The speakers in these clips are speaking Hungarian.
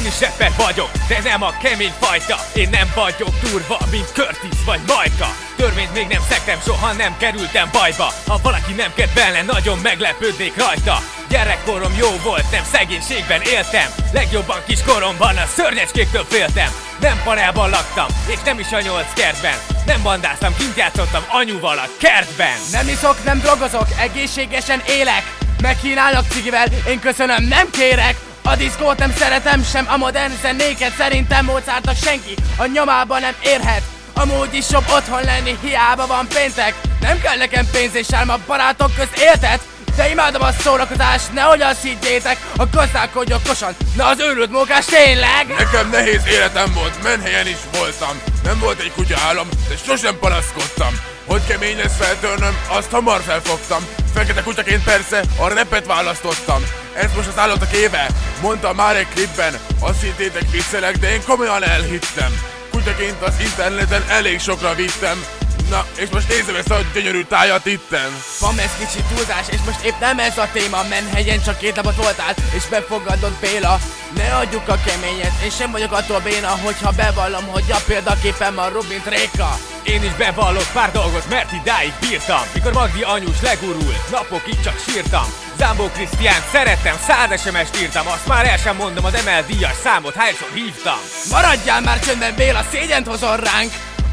Én is rapper vagyok, de nem a kemény fajta. Én nem vagyok durva, mint Curtis vagy Majka. Törvényt még nem szektem, soha nem kerültem bajba. Ha valaki nem kedvelne, nagyon meglepődnék rajta. Gyerekkorom jó volt, nem szegénységben éltem. Legjobban kiskoromban a szörnyecskéktől féltem. Nem panelban laktam, és nem is a nyolc kertben. Nem bandáztam, kint játszottam anyuval a kertben. Nem iszok, nem drogozok, egészségesen élek. Megkínálnak cigivel, én köszönöm, nem kérek a diszkót nem szeretem sem, a modern zenéket Szerintem Mozartnak senki a nyomába nem érhet. Amúgy is jobb otthon lenni, hiába van péntek. Nem kell nekem pénz és álma barátok közt éltet de imádom a szórakozást, nehogy azt higgyétek A gazdálkodj okosan, na az őrült mókás tényleg? Nekem nehéz életem volt, menhelyen is voltam. Nem volt egy kutya állam, de sosem panaszkodtam. Hogy kemény lesz feltörnöm, azt hamar felfogtam. Fekete kutyaként persze, a repet választottam Ez most az állottak éve, mondta már egy klipben Azt hittétek viccelek, de én komolyan elhittem. Kutyaként az interneten elég sokra vittem Na, és most nézem ezt a gyönyörű tájat itten. Van ez kicsit túlzás, és most épp nem ez a téma. Menhelyen csak két napot voltál, és befogadott Béla. Ne adjuk a keményet, én sem vagyok attól béna Hogyha bevallom, hogy a példaképem a Rubint Réka. Én is bevallok pár dolgot, mert idáig bírtam. Mikor Magdi anyus legurul, napokig csak sírtam. Zambó Krisztián szerettem, száz sms írtam. Azt már el sem mondom az ML díjas számot, hányszor hívtam. Maradjál már csöndben, Béla, szégyent hozol ránk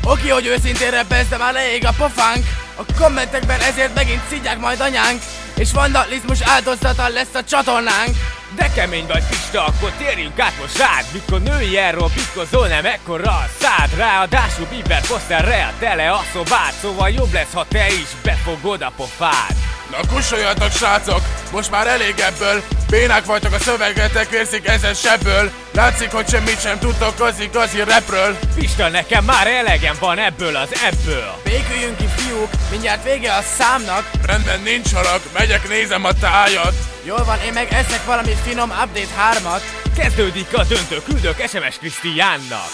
Oké, hogy őszintén repesz, de már elég a pofánk. A kommentekben ezért megint szidják majd anyánk. És vandalizmus áldozata lesz a csatornánk. De kemény vagy Pista, akkor térjünk át most rád. Mikor női erről pitkozol, nem ekkora a szád. Ráadásul Bieber poszterre a tele a szobád Szóval jobb lesz, ha te is befogod a pofád Na kussoljatok srácok, most már elég ebből. Bénák vagytok a szövegetek, vérzik ezen sebből. Látszik, hogy semmit sem tudtok az igazi repről Pista, nekem már elegem van ebből az ebből. Béküljünk ki fiúk, mindjárt vége a számnak. Rendben nincs halak, megyek nézem a tájat. Jól van, én meg eszek valami finom update 3-at Kezdődik a döntő, küldök SMS Krisztiánnak